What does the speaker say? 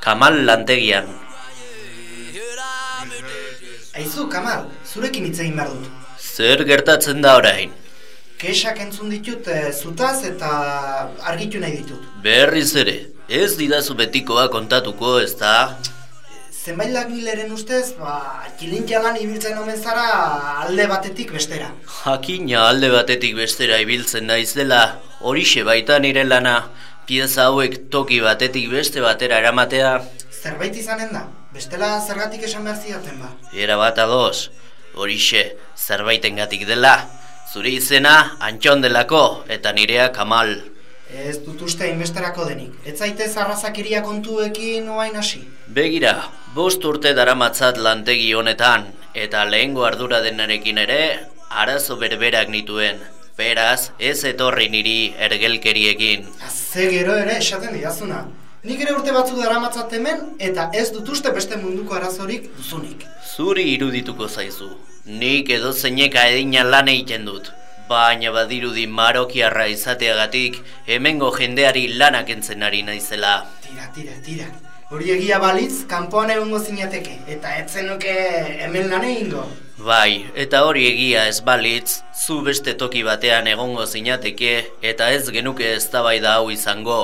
Kamal lantegian. Aizu, Kamal, zurekin hitz egin behar dut. Zer gertatzen da orain? Kesak entzun ditut e, zutaz eta argitu nahi ditut. Berriz ere, ez didazu betikoa kontatuko, ez da? Zenbait lagileren ustez, ba, kilintxalan ibiltzen omen zara alde batetik bestera. Jakina alde batetik bestera ibiltzen naiz dela, horixe baita nire lana, pieza hauek toki batetik beste batera eramatea, Zerbait izanen da, bestela zergatik esan behar zidaten ba. era bat ados, horixe zerbaitengatik dela, zure izena antxon delako eta nirea kamal. Ez dut uste inbesterako denik. Ez zaitez arrazakeria kontuekin oain hasi. Begira, bost urte daramatzat lantegi honetan, eta lehengo ardura denarekin ere, arazo berberak nituen. Beraz, ez etorri niri ergelkeriekin. Ze gero ere esaten didazuna. Nik ere urte batzuk daramatzat hemen eta ez dut uste beste munduko arazorik duzunik. Zuri irudituko zaizu. Nik edo zeineka edina lan egiten dut. Baina badirudi marokiarra izateagatik hemengo jendeari lanak entzen ari naizela. Tira, tira, tira. Hori egia balitz, kanpoan egongo zinateke, eta ez zenuke hemen lan egingo. Bai, eta hori egia ez balitz, zu beste toki batean egongo zinateke eta ez genuke eztabaida hau izango.